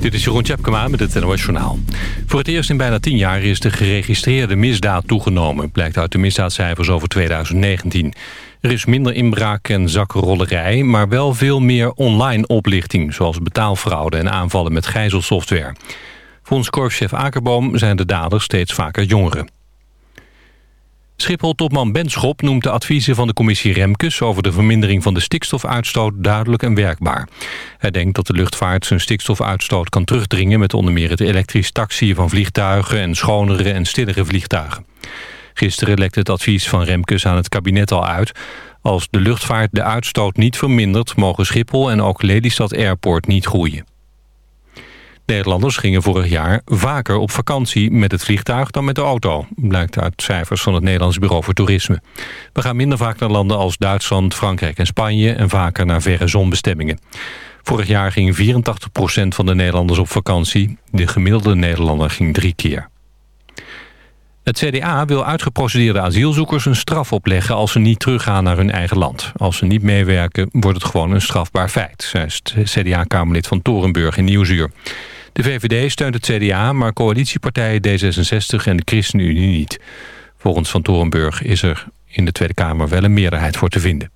Dit is Jeroen Tjepkema met het NOS Journaal. Voor het eerst in bijna tien jaar is de geregistreerde misdaad toegenomen... blijkt uit de misdaadcijfers over 2019. Er is minder inbraak en zakkenrollerij... maar wel veel meer online oplichting... zoals betaalfraude en aanvallen met gijzelsoftware. Volgens korpschef Akerboom zijn de daders steeds vaker jongeren. Schiphol-topman Benschop noemt de adviezen van de commissie Remkes... over de vermindering van de stikstofuitstoot duidelijk en werkbaar. Hij denkt dat de luchtvaart zijn stikstofuitstoot kan terugdringen... met onder meer het elektrisch taxiën van vliegtuigen... en schonere en stillere vliegtuigen. Gisteren lekte het advies van Remkes aan het kabinet al uit. Als de luchtvaart de uitstoot niet vermindert... mogen Schiphol en ook Lelystad Airport niet groeien. Nederlanders gingen vorig jaar vaker op vakantie met het vliegtuig dan met de auto. Blijkt uit cijfers van het Nederlands Bureau voor Toerisme. We gaan minder vaak naar landen als Duitsland, Frankrijk en Spanje... en vaker naar verre zonbestemmingen. Vorig jaar ging 84% van de Nederlanders op vakantie. De gemiddelde Nederlander ging drie keer. Het CDA wil uitgeprocedeerde asielzoekers een straf opleggen... als ze niet teruggaan naar hun eigen land. Als ze niet meewerken, wordt het gewoon een strafbaar feit... zei CDA-kamerlid van Torenburg in Nieuwsuur. De VVD steunt het CDA, maar coalitiepartijen D66 en de ChristenUnie niet. Volgens Van Torenburg is er in de Tweede Kamer wel een meerderheid voor te vinden.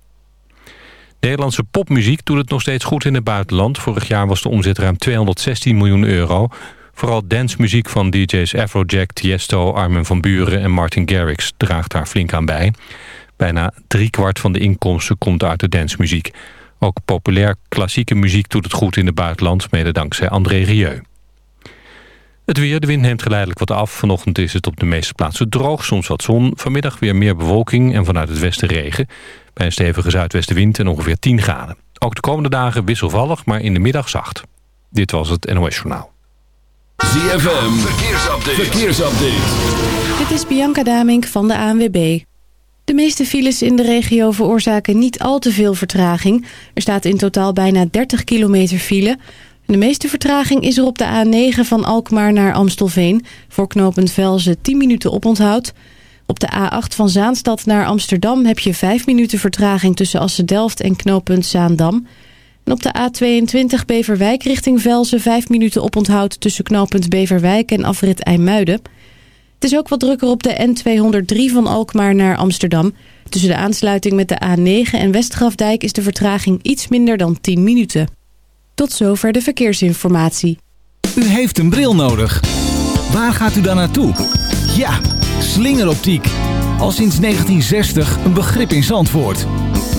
Nederlandse popmuziek doet het nog steeds goed in het buitenland. Vorig jaar was de omzet ruim 216 miljoen euro. Vooral dancemuziek van DJ's Afrojack, Tiesto, Armin van Buren en Martin Garrix draagt daar flink aan bij. Bijna driekwart van de inkomsten komt uit de dancemuziek. Ook populair klassieke muziek doet het goed in het buitenland, mede dankzij André Rieu. Het weer, de wind neemt geleidelijk wat af. Vanochtend is het op de meeste plaatsen droog, soms wat zon. Vanmiddag weer meer bewolking en vanuit het westen regen. Bij een stevige zuidwestenwind en ongeveer 10 graden. Ook de komende dagen wisselvallig, maar in de middag zacht. Dit was het NOS Journaal. ZFM, verkeersupdate. verkeersupdate. Dit is Bianca Damink van de ANWB. De meeste files in de regio veroorzaken niet al te veel vertraging. Er staat in totaal bijna 30 kilometer file. De meeste vertraging is er op de A9 van Alkmaar naar Amstelveen. Voor knooppunt Velzen 10 minuten oponthoud. Op de A8 van Zaanstad naar Amsterdam heb je 5 minuten vertraging tussen Assen-Delft en knooppunt Zaandam. En op de A22 Beverwijk richting Velzen 5 minuten oponthoud tussen knooppunt Beverwijk en afrit IJmuiden. Het is ook wat drukker op de N203 van Alkmaar naar Amsterdam. Tussen de aansluiting met de A9 en Westgrafdijk is de vertraging iets minder dan 10 minuten. Tot zover de verkeersinformatie. U heeft een bril nodig. Waar gaat u dan naartoe? Ja, slingeroptiek. Al sinds 1960 een begrip in Zandvoort.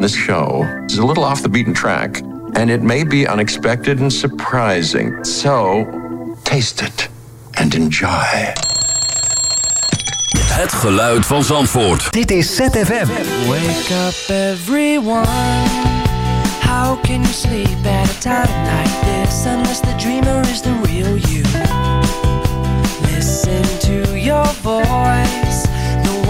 This show is a little off the beaten track, and it may be unexpected and surprising. So, taste it and enjoy. Het geluid van Zandvoort. Dit is ZFM. Wake up everyone. How can you sleep at a time like this unless the dreamer is the real you? Listen to your voice, the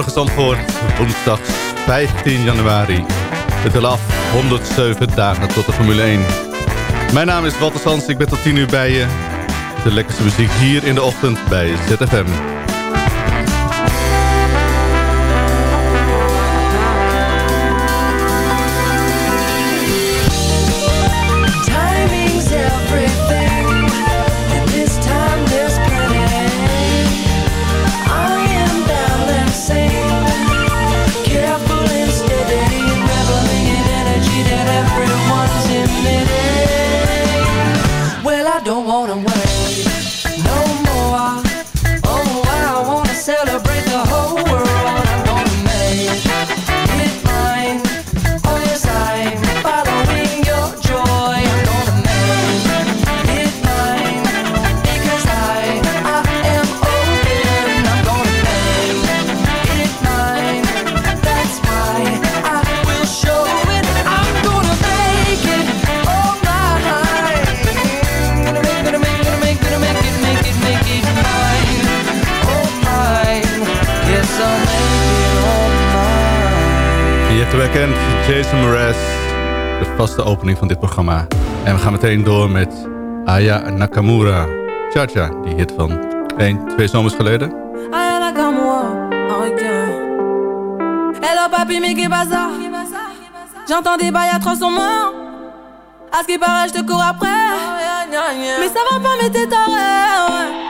Goedemorgen Zandvoort, woensdag 15 januari. Het is af 107 dagen tot de Formule 1. Mijn naam is Walter Sans, ik ben tot 10 uur bij je. De lekkerste muziek hier in de ochtend bij ZFM. Bekend, Jason Mraz. De vaste opening van dit programma. En we gaan meteen door met Aya Nakamura. Cha-cha, die hit van 1, 2 zomers geleden. Ayana Kamura, requin. Hello papi, mais ça? J'entends des bails en. À ce qui paraît, je te cours après. Mais ça va pas, mais t'es taré, ouais.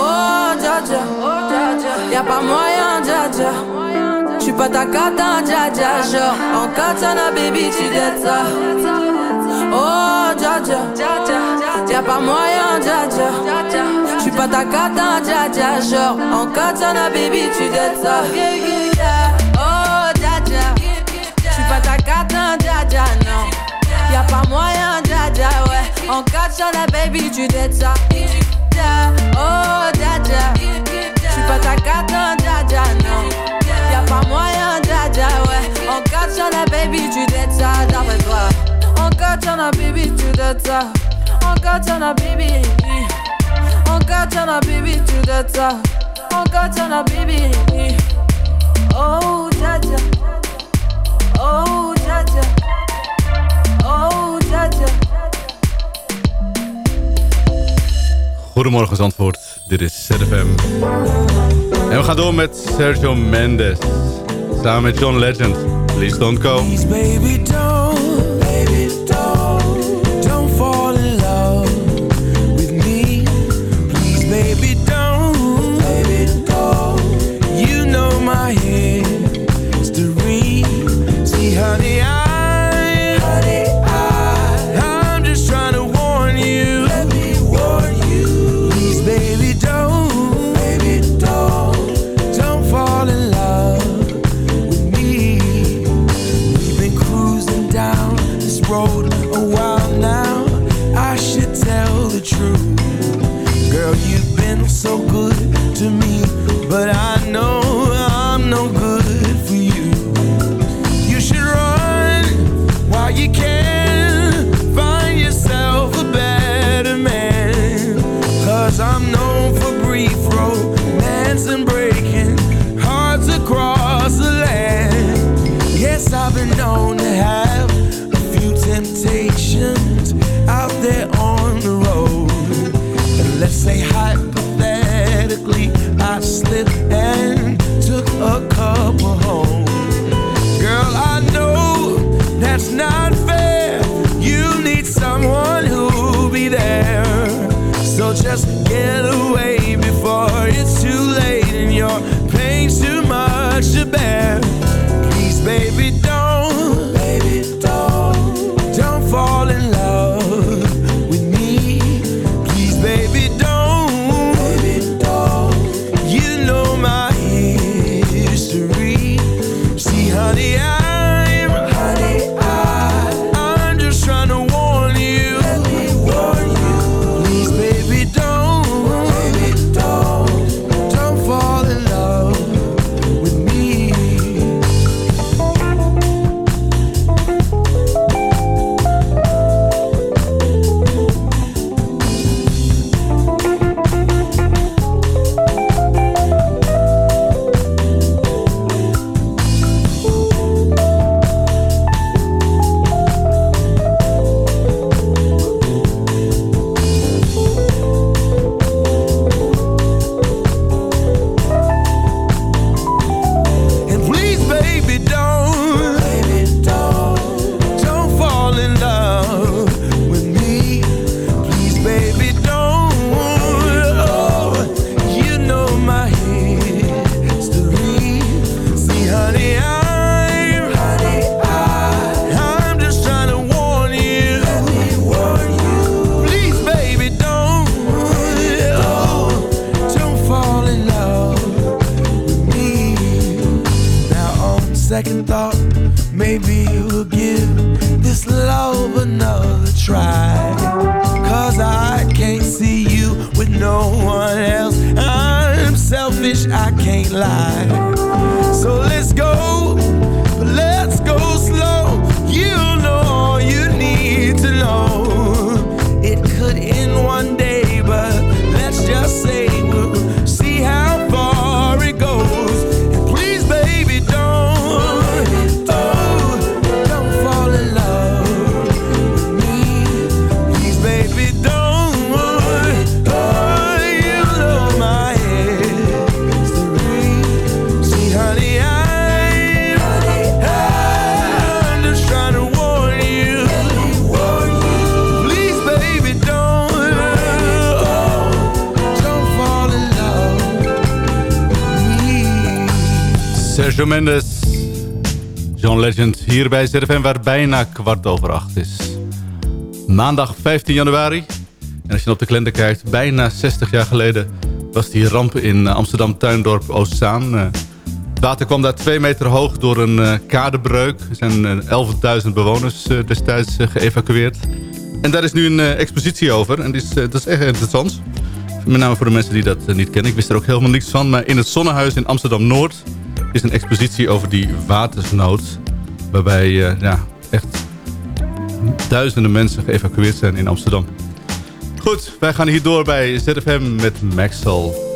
Oh, dja dja, y'a pas moyen, dja dja. J'suis pas ta cata, hein, dja dja, genre. En katana, baby, tu dettes ça. Oh, dja dja, y'a pas moyen, dja dja. J'suis pas ta cata, hein, dja dja, genre. En katana, baby, tu dettes ça. Oh, dja dja, j'suis pas ta cata, hein, dja dja, non. Y'a pas moyen, dja ouais. En katana, baby, tu dettes ça. Oh Jaja. J'suis pas ta carte, non, Jaja, non. Y'a pas moyen, Jaja, ouais. Encore t'en as, baby, tu dettes ça d'après toi. Encore t'en as, baby, tu dettes ça. Encore t'en as, baby. Encore t'en as, baby, tu dettes ça. Encore t'en as, baby. Oh Jaja, oh Jaja, oh Jaja. Goedemorgen Zandvoort, dit is ZFM. En we gaan door met Sergio Mendes. Samen met John Legend. Please don't go. Please baby don't. hier bij ZFM waar bijna kwart over acht is. Maandag 15 januari. En als je op de kalender kijkt, bijna 60 jaar geleden... was die ramp in Amsterdam-Tuindorp Oostzaan. Eh, het water kwam daar twee meter hoog door een eh, kadebreuk. Er zijn eh, 11.000 bewoners destijds geëvacueerd. En daar is nu een expositie over. En is, dat is echt interessant. Met name voor de mensen die dat niet kennen. Ik wist er ook helemaal niks van. Maar in het Zonnehuis in Amsterdam-Noord is een expositie over die watersnood. Waarbij ja, echt duizenden mensen geëvacueerd zijn in Amsterdam. Goed, wij gaan hier door bij ZFM met Maxwell.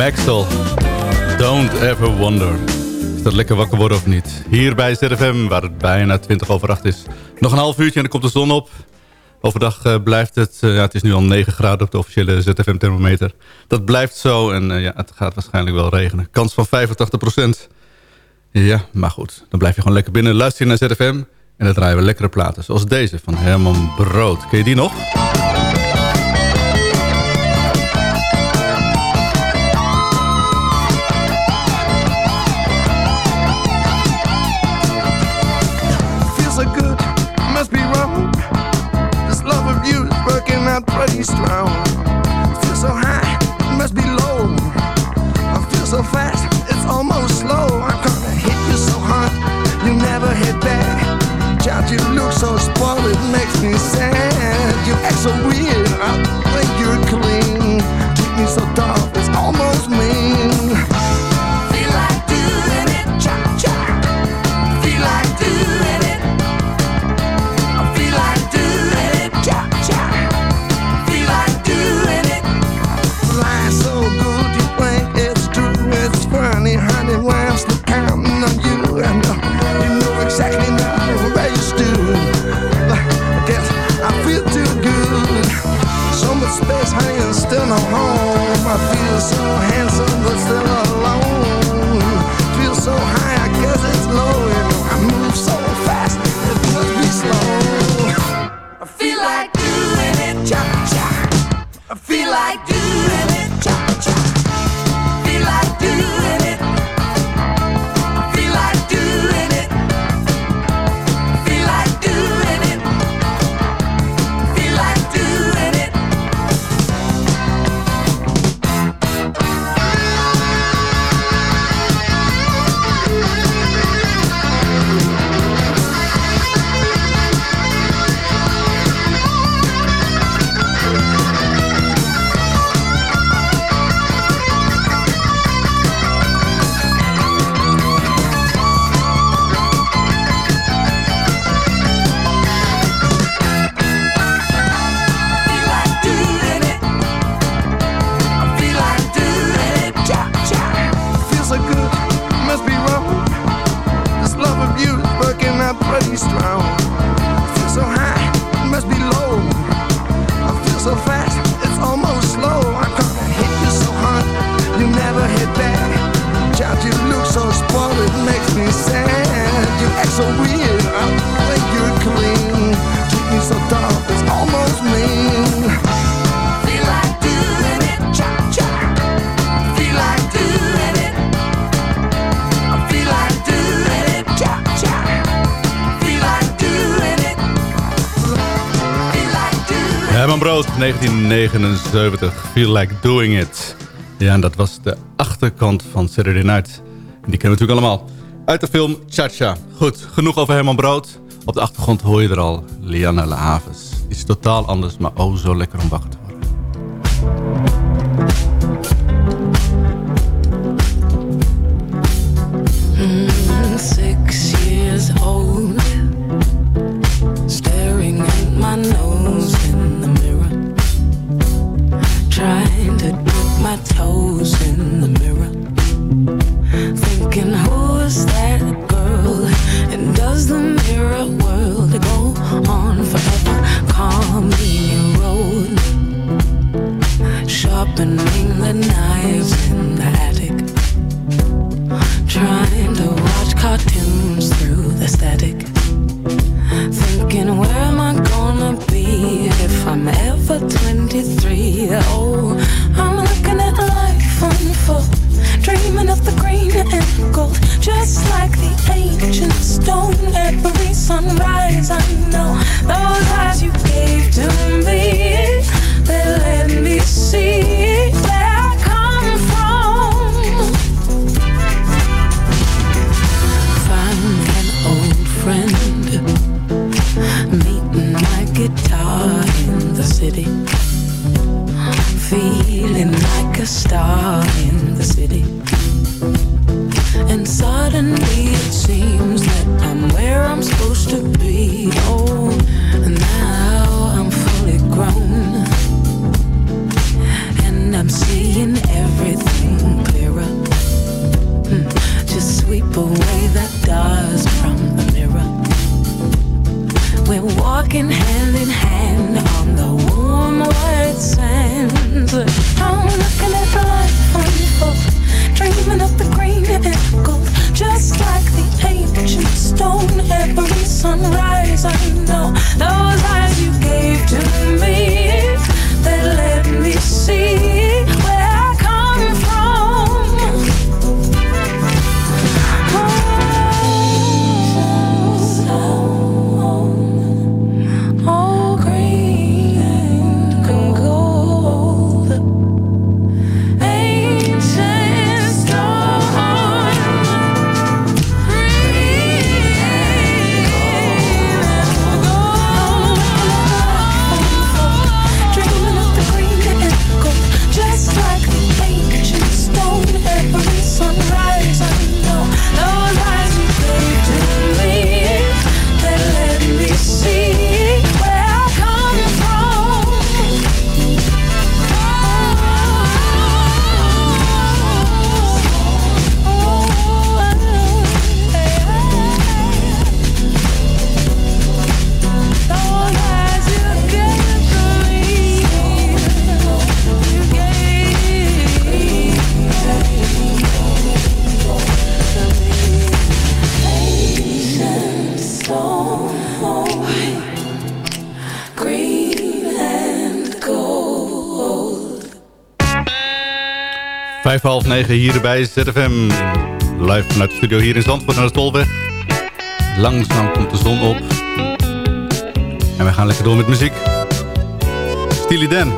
Maxwell. Don't ever wonder. Is dat lekker wakker worden of niet? Hier bij ZFM, waar het bijna 20 over 8 is. Nog een half uurtje en dan komt de zon op. Overdag uh, blijft het, uh, ja, het is nu al 9 graden op de officiële ZFM thermometer. Dat blijft zo en uh, ja, het gaat waarschijnlijk wel regenen. Kans van 85% Ja, maar goed, dan blijf je gewoon lekker binnen. Luister je naar ZFM en dan draaien we lekkere platen. Zoals deze van Herman Brood. Ken je die nog? Strong. Feel so high, it must be low. I feel so fast, it's almost slow. I'm gonna hit you so hard, you never hit back. Child, you look so spoiled, it makes me sad. you. 1979, Feel Like Doing It. Ja, en dat was de achterkant van Saturday Night. Die kennen we natuurlijk allemaal. Uit de film Cha-Cha. Goed, genoeg over helemaal Brood. Op de achtergrond hoor je er al Lianne Le Havens. Is totaal anders, maar oh zo lekker om wakker te worden. Mm, six years old hier bij ZFM. Live vanuit de studio hier in Zandvoort naar de Tolweg. Langzaam komt de zon op. En we gaan lekker door met muziek. Steely Dan.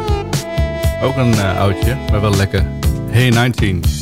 Ook een eh, oudje, maar wel lekker. Hey 19.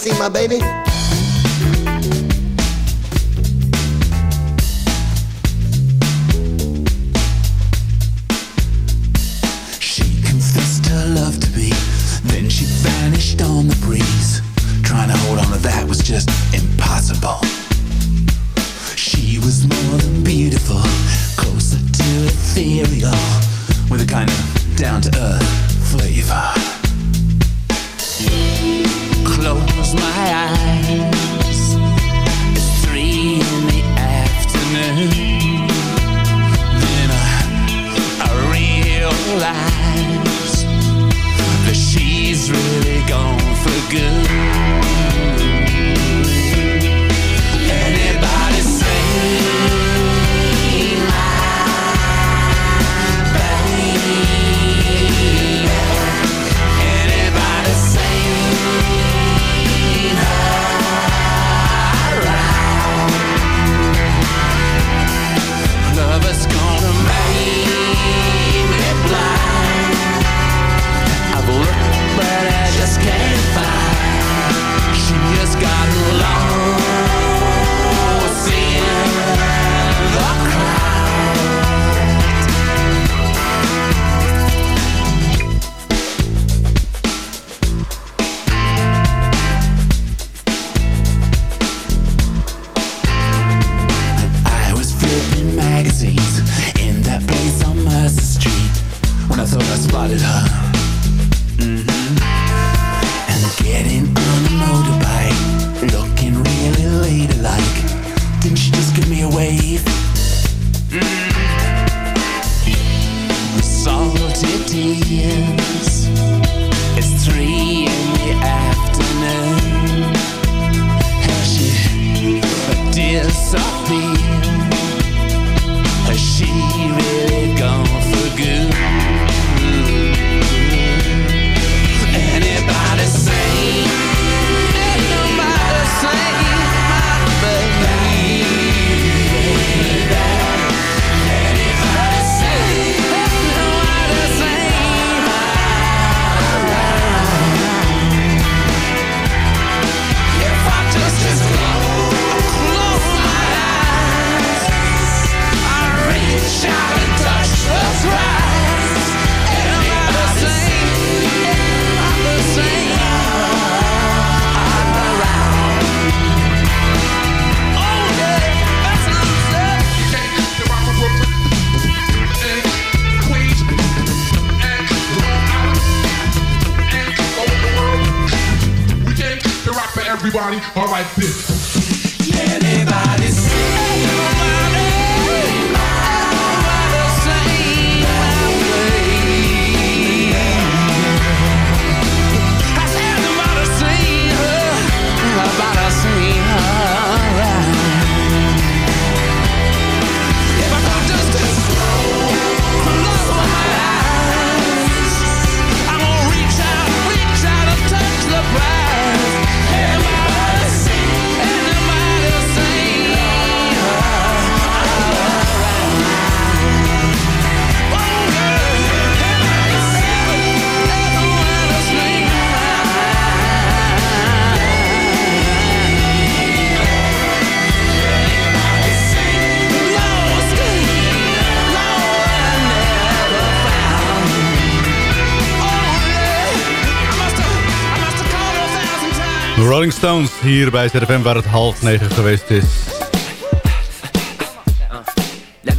see my baby? spotted her. Rolling Stones hier bij ZFM waar het half negen geweest is.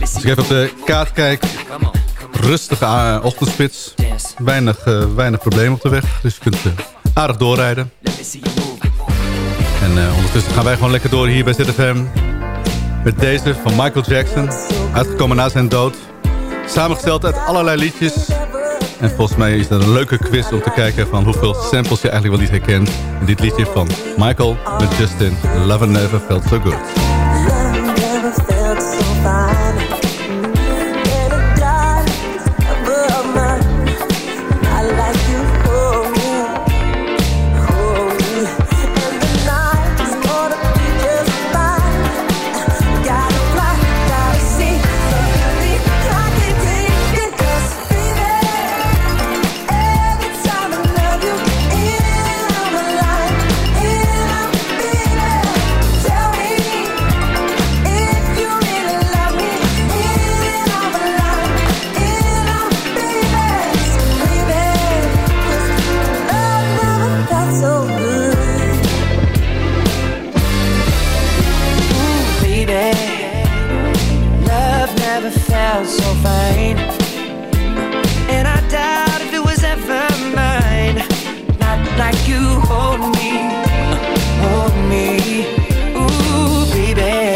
Als ik even op de kaart kijk, rustige eh, ochtendspits. Weinig, eh, weinig problemen op de weg, dus je kunt eh, aardig doorrijden. En ondertussen gaan wij gewoon lekker door hier bij ZFM. Met deze van Michael Jackson, uitgekomen na zijn dood. Samengesteld uit allerlei liedjes en volgens mij is dat een leuke quiz om te kijken van hoeveel samples je eigenlijk wel niet herkent. Dit liedje van Michael met Justin, Love and Never Felt So Good. baby. Love never felt so fine. And I doubt if it was ever mine. Not like you hold me, hold me. Ooh, baby.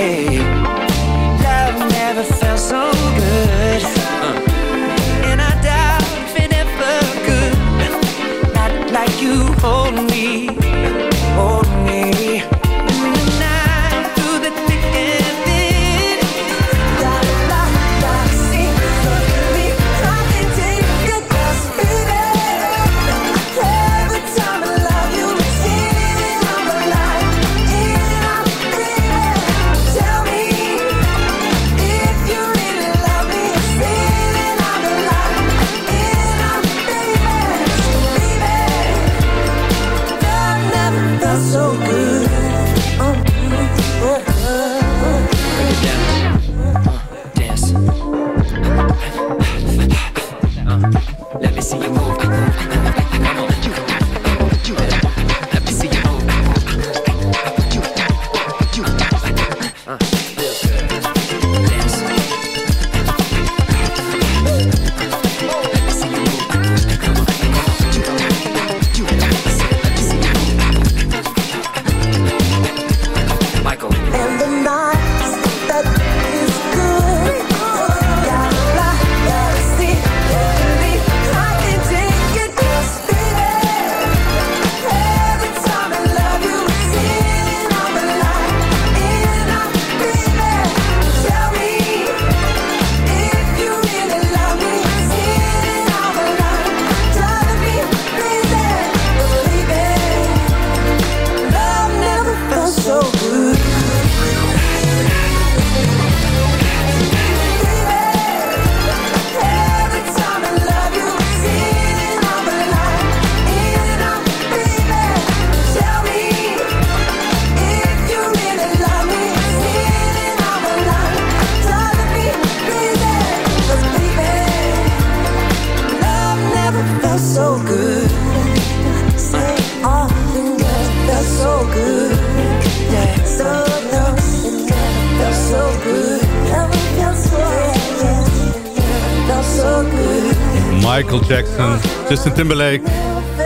Justin Timberlake.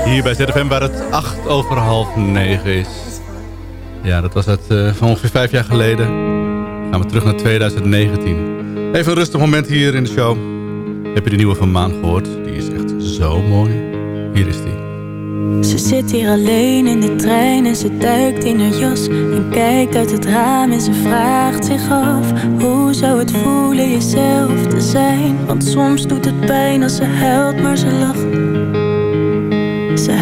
Hier bij ZFM waar het 8 over half 9 is. Ja, dat was het eh, van ongeveer vijf jaar geleden. Gaan we terug naar 2019. Even een rustig moment hier in de show. Heb je de nieuwe van Maan gehoord? Die is echt zo mooi. Hier is die. Ze zit hier alleen in de trein en ze duikt in haar jas En kijkt uit het raam en ze vraagt zich af Hoe zou het voelen jezelf te zijn? Want soms doet het pijn als ze huilt maar ze lacht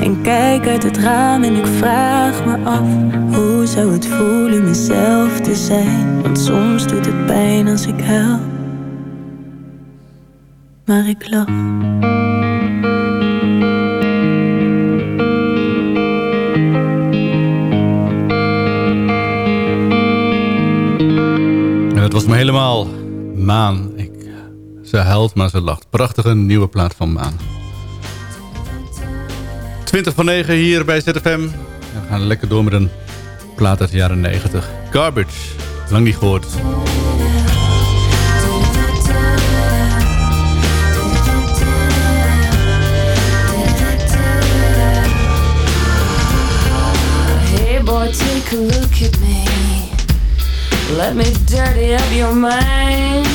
En kijk uit het raam en ik vraag me af Hoe zou het voelen mezelf te zijn Want soms doet het pijn als ik huil Maar ik lach dat was me helemaal Maan. Ik, ze huilt, maar ze lacht. Prachtige nieuwe plaat van Maan. 20 van 9 hier bij ZFM. We gaan lekker door met een plaat uit de jaren 90. Garbage. Lang niet gehoord. Hey boy, take a look at me. Let me dirty up your mind.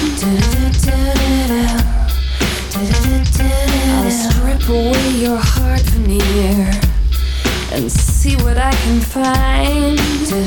Strip away your heart veneer and see what I can find. The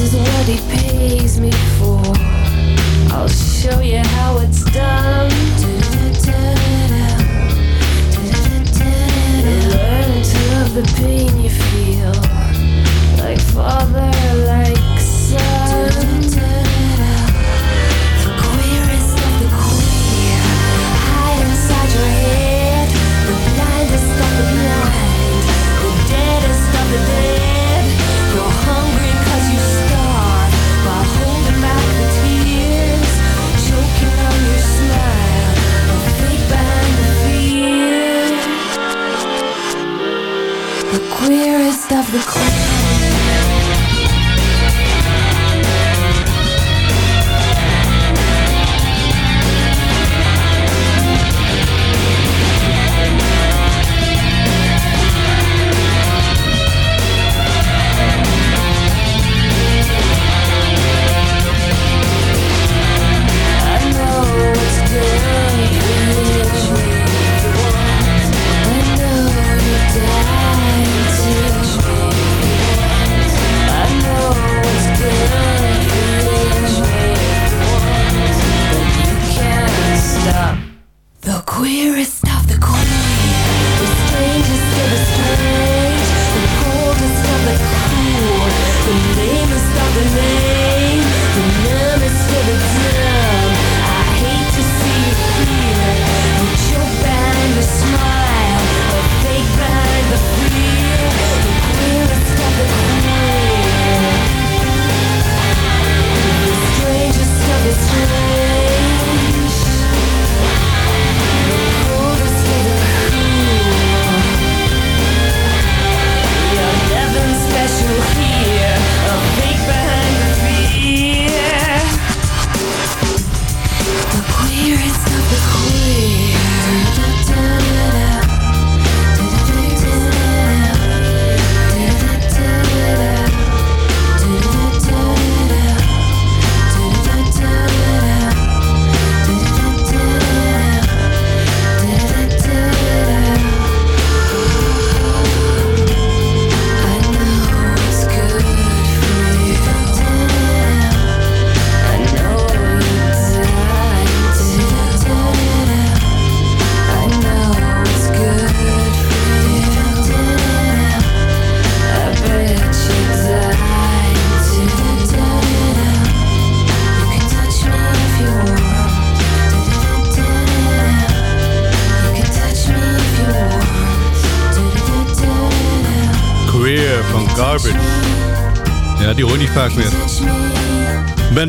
This is what he pays me for. I'll show you how it's done. The pain you feel, like father, like son.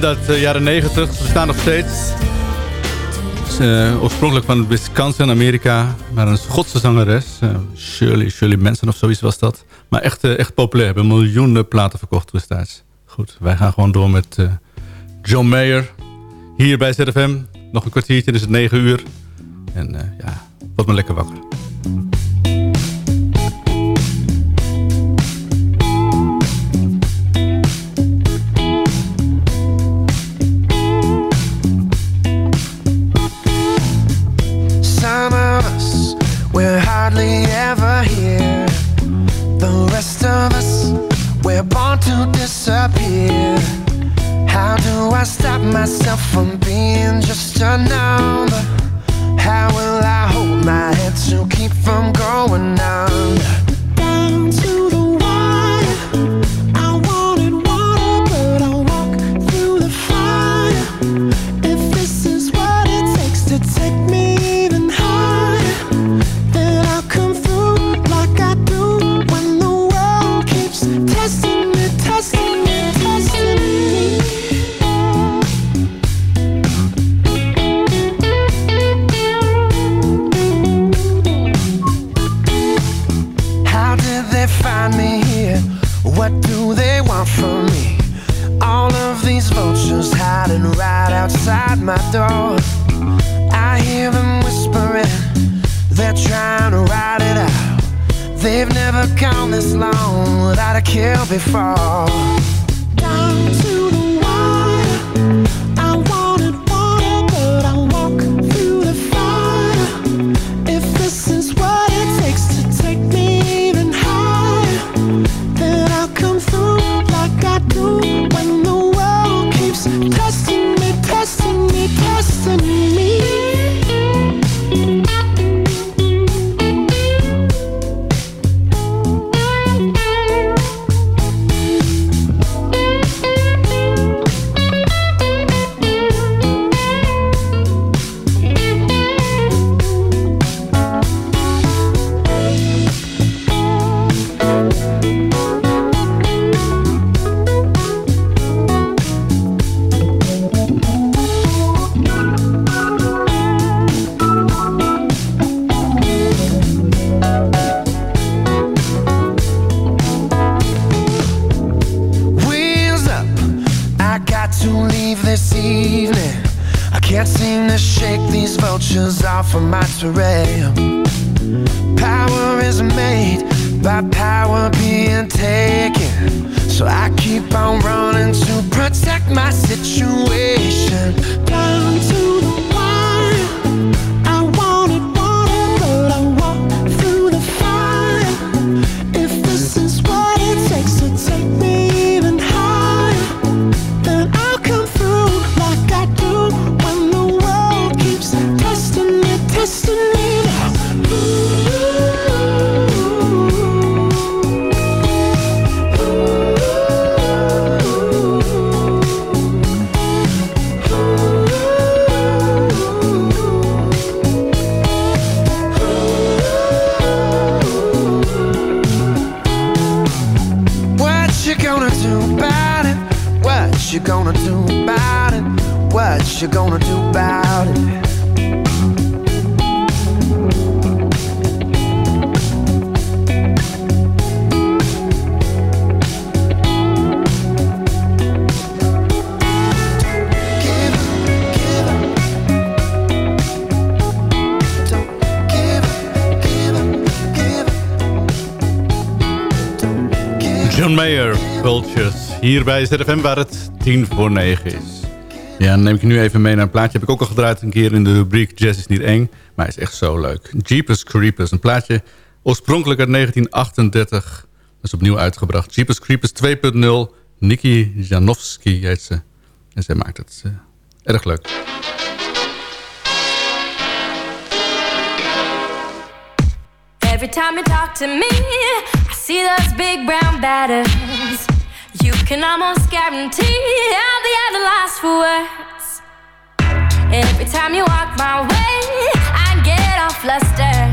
Band uit de jaren 90, ze bestaan nog steeds. Is, eh, oorspronkelijk van Wisconsin, Amerika. Maar een Schotse zangeres. eh, Shirley, Shirley Manson of zoiets was dat. Maar echt, eh, echt populair. Hebben miljoenen platen verkocht destijds. Goed, wij gaan gewoon door met John Mayer. Hier bij ZFM. Nog een kwartiertje, dus het 9 uur. En ja, wat me lekker wakker. Disappear. How do I stop myself from being just a number? How will I hold my head to keep from going under? Keep on running to protect my situation. Hier bij ZFM waar het tien voor negen is. Ja, dan neem ik nu even mee naar een plaatje. Heb ik ook al gedraaid een keer in de rubriek Jazz is niet eng. Maar is echt zo leuk. Jeepers Creepers. Een plaatje oorspronkelijk uit 1938. Dat is opnieuw uitgebracht. Jeepers Creepers 2.0. Nikki Janowski heet ze. En zij maakt het eh, erg leuk. Every time you talk to me, I see those big brown batters. You can almost guarantee be at a loss for words. And Every time you walk my way, I get all flustered.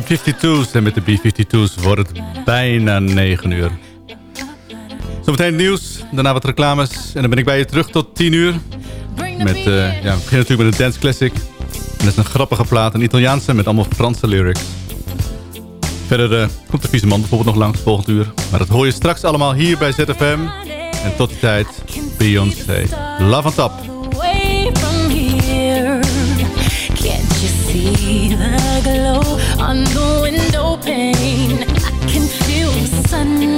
B-52's. En met de B-52's wordt het bijna 9 uur. Zometeen het nieuws, daarna wat reclames. En dan ben ik bij je terug tot 10 uur. Met, eh, ja, we beginnen natuurlijk met een dance classic. Dat is een grappige plaat, een Italiaanse met allemaal Franse lyrics. Verder eh, komt de vieze man bijvoorbeeld nog langs volgend uur. Maar dat hoor je straks allemaal hier bij ZFM. En tot die tijd, Beyoncé. Love on top. See the glow on the window pane? I can feel the sun